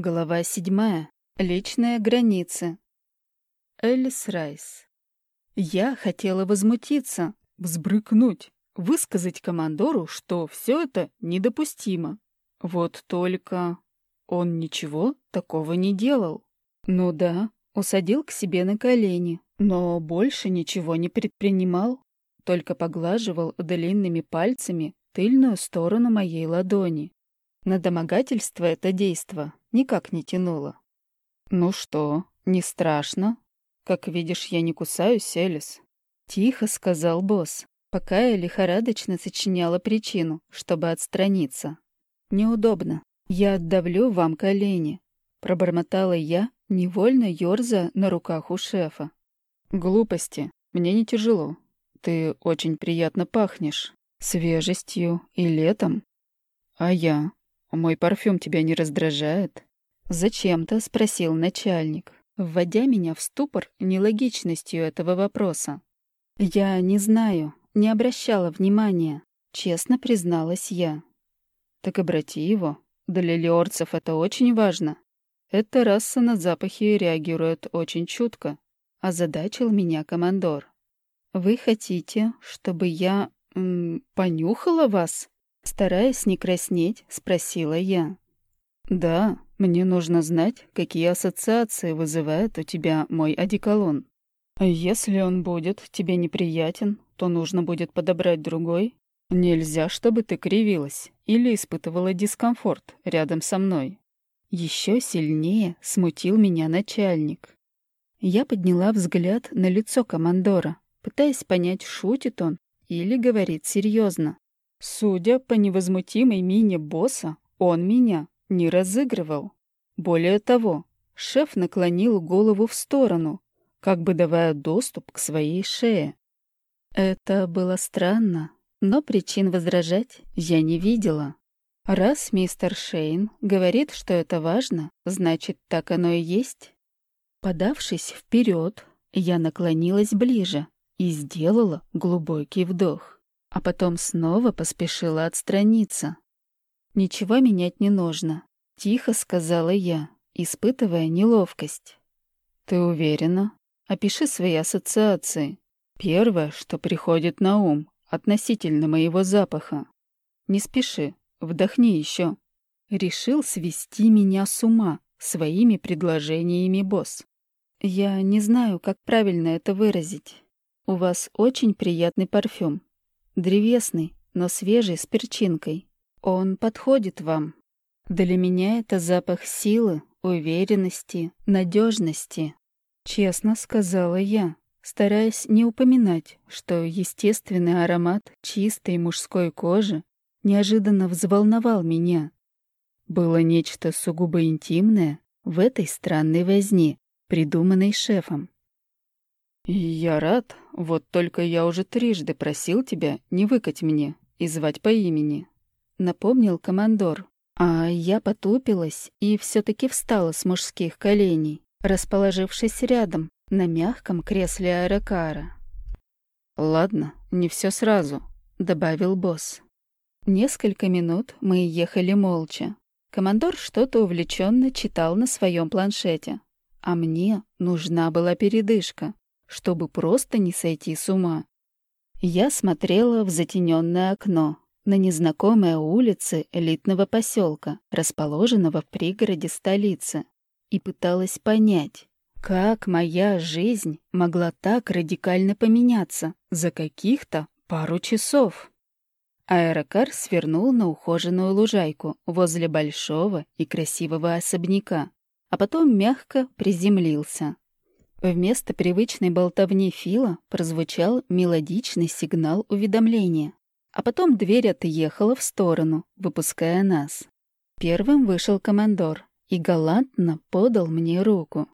Глава седьмая. Личные границы. Элис Райс. Я хотела возмутиться, взбрыкнуть, высказать командору, что все это недопустимо. Вот только он ничего такого не делал. Ну да, усадил к себе на колени, но больше ничего не предпринимал, только поглаживал длинными пальцами тыльную сторону моей ладони. На домогательство это действо никак не тянуло. «Ну что, не страшно? Как видишь, я не кусаюсь, Элис», — тихо сказал босс, пока я лихорадочно сочиняла причину, чтобы отстраниться. «Неудобно. Я отдавлю вам колени», — пробормотала я, невольно ёрзая на руках у шефа. «Глупости. Мне не тяжело. Ты очень приятно пахнешь. Свежестью и летом. А я? Мой парфюм тебя не раздражает?» «Зачем-то?» — спросил начальник, вводя меня в ступор нелогичностью этого вопроса. «Я не знаю, не обращала внимания», — честно призналась я. «Так обрати его. Для леорцев это очень важно. Эта раса на запахи реагирует очень чутко», — озадачил меня командор. «Вы хотите, чтобы я понюхала вас?» Стараясь не краснеть, спросила я. «Да, мне нужно знать, какие ассоциации вызывает у тебя мой одеколон. Если он будет тебе неприятен, то нужно будет подобрать другой. Нельзя, чтобы ты кривилась или испытывала дискомфорт рядом со мной». Еще сильнее смутил меня начальник. Я подняла взгляд на лицо командора, пытаясь понять, шутит он или говорит серьезно. Судя по невозмутимой мине босса, он меня не разыгрывал. Более того, шеф наклонил голову в сторону, как бы давая доступ к своей шее. Это было странно, но причин возражать я не видела. Раз мистер Шейн говорит, что это важно, значит, так оно и есть. Подавшись вперед, я наклонилась ближе и сделала глубокий вдох, а потом снова поспешила отстраниться. «Ничего менять не нужно», — тихо сказала я, испытывая неловкость. «Ты уверена? Опиши свои ассоциации. Первое, что приходит на ум относительно моего запаха. Не спеши, вдохни еще. Решил свести меня с ума своими предложениями босс. Я не знаю, как правильно это выразить. У вас очень приятный парфюм. Древесный, но свежий, с перчинкой. Он подходит вам. Для меня это запах силы, уверенности, надежности. Честно сказала я, стараясь не упоминать, что естественный аромат чистой мужской кожи неожиданно взволновал меня. Было нечто сугубо интимное в этой странной возне, придуманной шефом. «Я рад, вот только я уже трижды просил тебя не выкать мне и звать по имени», — напомнил командор. А я потупилась и все таки встала с мужских коленей, расположившись рядом, на мягком кресле аэрокара. «Ладно, не все сразу», — добавил босс. Несколько минут мы ехали молча. Командор что-то увлеченно читал на своем планшете, а мне нужна была передышка, чтобы просто не сойти с ума. Я смотрела в затененное окно, на незнакомые улицы элитного поселка, расположенного в пригороде столицы, и пыталась понять, как моя жизнь могла так радикально поменяться за каких-то пару часов. Аэрокар свернул на ухоженную лужайку возле большого и красивого особняка, а потом мягко приземлился. Вместо привычной болтовни Фила прозвучал мелодичный сигнал уведомления. А потом дверь отъехала в сторону, выпуская нас. Первым вышел командор и галантно подал мне руку.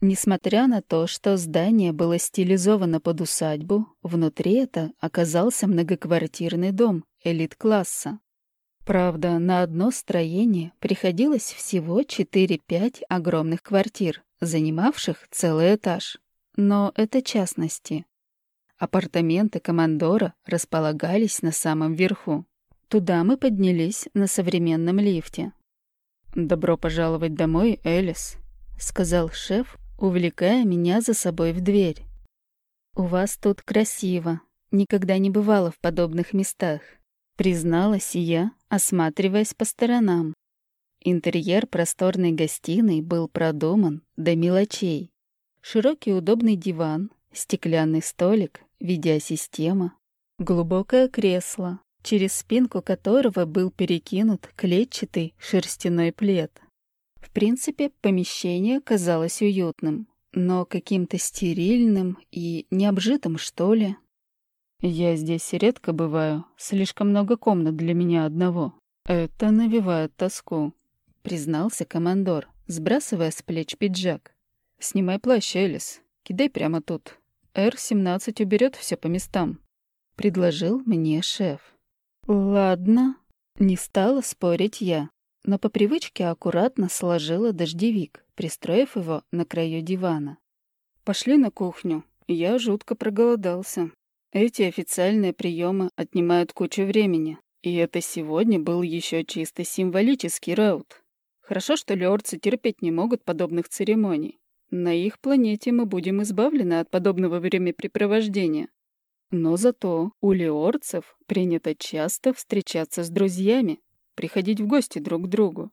Несмотря на то, что здание было стилизовано под усадьбу, внутри это оказался многоквартирный дом элит-класса. Правда, на одно строение приходилось всего 4-5 огромных квартир, занимавших целый этаж. Но это частности. Апартаменты командора располагались на самом верху. Туда мы поднялись на современном лифте. «Добро пожаловать домой, Элис», — сказал шеф, увлекая меня за собой в дверь. «У вас тут красиво. Никогда не бывала в подобных местах», — призналась я, осматриваясь по сторонам. Интерьер просторной гостиной был продуман до мелочей. Широкий удобный диван, стеклянный столик, видеосистема, глубокое кресло, через спинку которого был перекинут клетчатый шерстяной плед. В принципе, помещение казалось уютным, но каким-то стерильным и необжитым, что ли. Я здесь редко бываю, слишком много комнат для меня одного. Это навевает тоску, признался командор, сбрасывая с плеч пиджак. Снимай плащ, Элис, кидай прямо тут. Р-17 уберет все по местам, предложил мне шеф. Ладно, не стала спорить я, но по привычке аккуратно сложила дождевик, пристроив его на краю дивана. Пошли на кухню. Я жутко проголодался. Эти официальные приемы отнимают кучу времени, и это сегодня был еще чисто символический раут. Хорошо, что леорцы терпеть не могут подобных церемоний. На их планете мы будем избавлены от подобного времяпрепровождения. Но зато у леорцев принято часто встречаться с друзьями, приходить в гости друг к другу.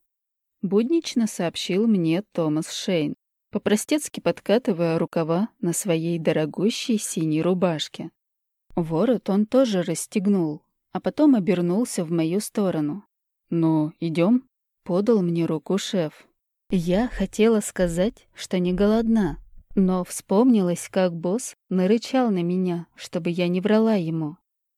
Буднично сообщил мне Томас Шейн, по-простецки подкатывая рукава на своей дорогущей синей рубашке. Ворот он тоже расстегнул, а потом обернулся в мою сторону. «Ну, идем?» — подал мне руку шеф. Я хотела сказать, что не голодна, но вспомнилось, как босс нарычал на меня, чтобы я не врала ему.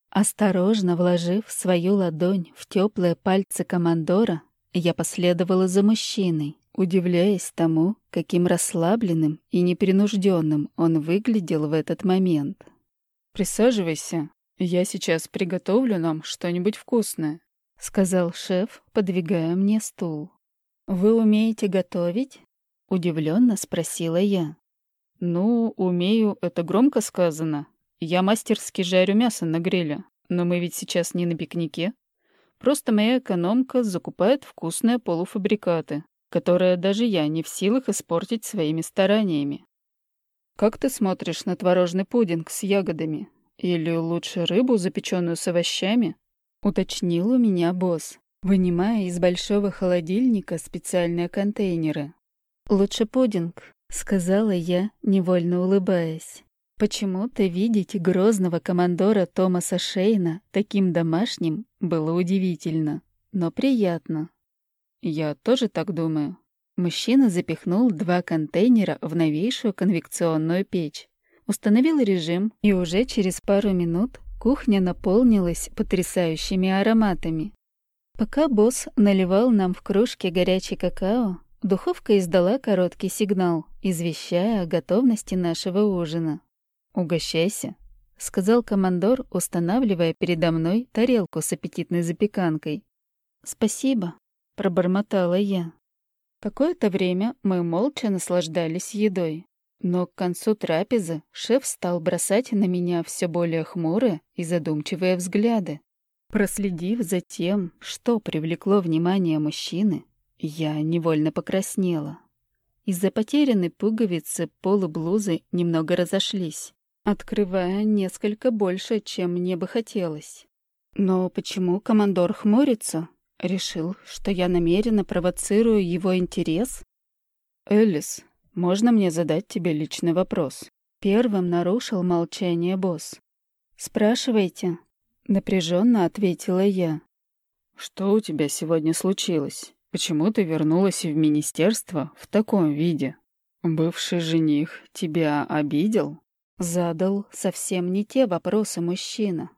Осторожно вложив свою ладонь в теплые пальцы командора, я последовала за мужчиной, удивляясь тому, каким расслабленным и непринужденным он выглядел в этот момент. «Присаживайся, я сейчас приготовлю нам что-нибудь вкусное», — сказал шеф, подвигая мне стул. «Вы умеете готовить?» — удивленно спросила я. «Ну, умею, это громко сказано. Я мастерски жарю мясо на гриле, но мы ведь сейчас не на пикнике. Просто моя экономка закупает вкусные полуфабрикаты, которые даже я не в силах испортить своими стараниями. Как ты смотришь на творожный пудинг с ягодами? Или лучше рыбу, запеченную с овощами?» — уточнил у меня босс, вынимая из большого холодильника специальные контейнеры. «Лучше пудинг», — сказала я, невольно улыбаясь. Почему-то видеть грозного командора Томаса Шейна таким домашним было удивительно, но приятно. Я тоже так думаю. Мужчина запихнул два контейнера в новейшую конвекционную печь, установил режим, и уже через пару минут кухня наполнилась потрясающими ароматами. Пока босс наливал нам в кружки горячий какао, Духовка издала короткий сигнал, извещая о готовности нашего ужина. «Угощайся», — сказал командор, устанавливая передо мной тарелку с аппетитной запеканкой. «Спасибо», — пробормотала я. Какое-то время мы молча наслаждались едой. Но к концу трапезы шеф стал бросать на меня все более хмурые и задумчивые взгляды. Проследив за тем, что привлекло внимание мужчины, я невольно покраснела. Из-за потерянной пуговицы полы блузы немного разошлись, открывая несколько больше, чем мне бы хотелось. Но почему командор хмурится? Решил, что я намеренно провоцирую его интерес? «Элис, можно мне задать тебе личный вопрос?» Первым нарушил молчание босс. «Спрашивайте», — напряженно ответила я. «Что у тебя сегодня случилось?» Почему ты вернулась в министерство в таком виде? Бывший жених тебя обидел? Задал совсем не те вопросы мужчина.